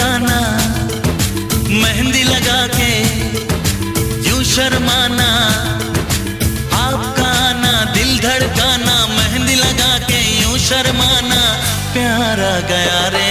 बताना मेहंदी लगा के यूँ शर्माना आपका ना दिल धड़काना, मेहंदी लगा के यूँ शर्माना, प्यारा गया रे।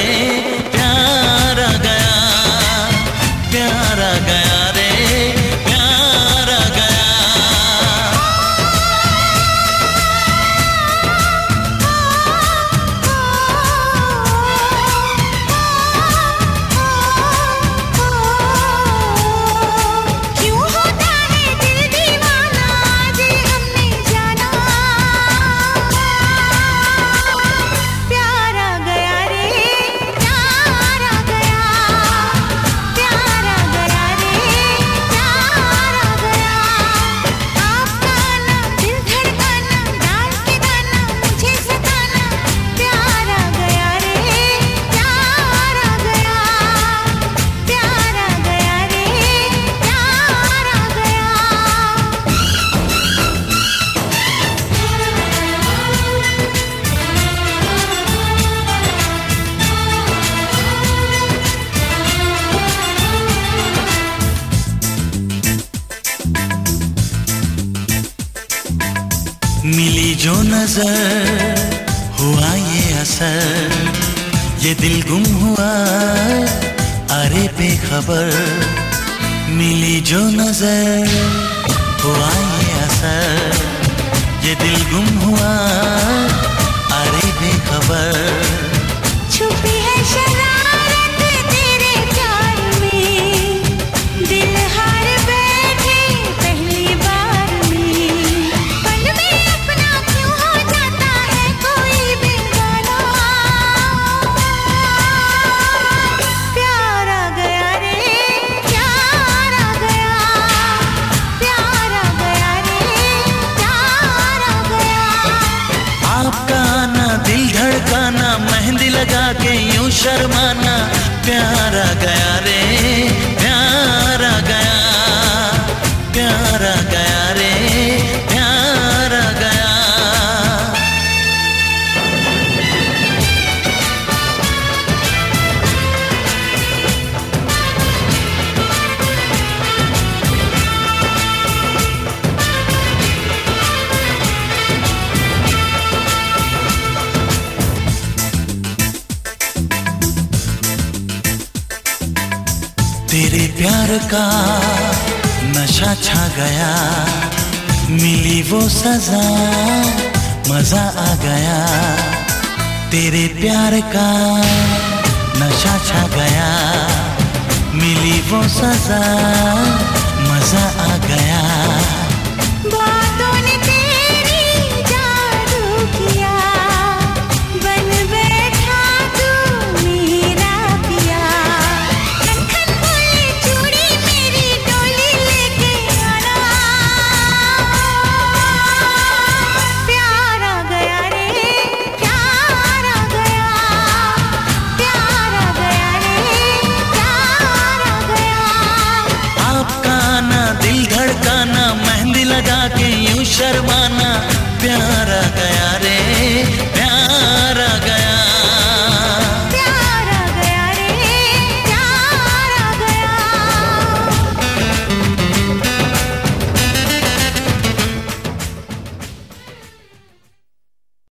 मिली जो नज़र हुआ ये असर, ये दिल गुम हुआ, अरे बेखबर मिली जो नज़र हुआ ये असर, ये दिल गुम हुआ, अरे बेखबर। तेरे प्यार का नशा छा गया। मिली वो सजा, मज़ा आ गया। तेरे प्यार का नशा छा गया। मिली वो सजा, मज़ा आ गया। धर्म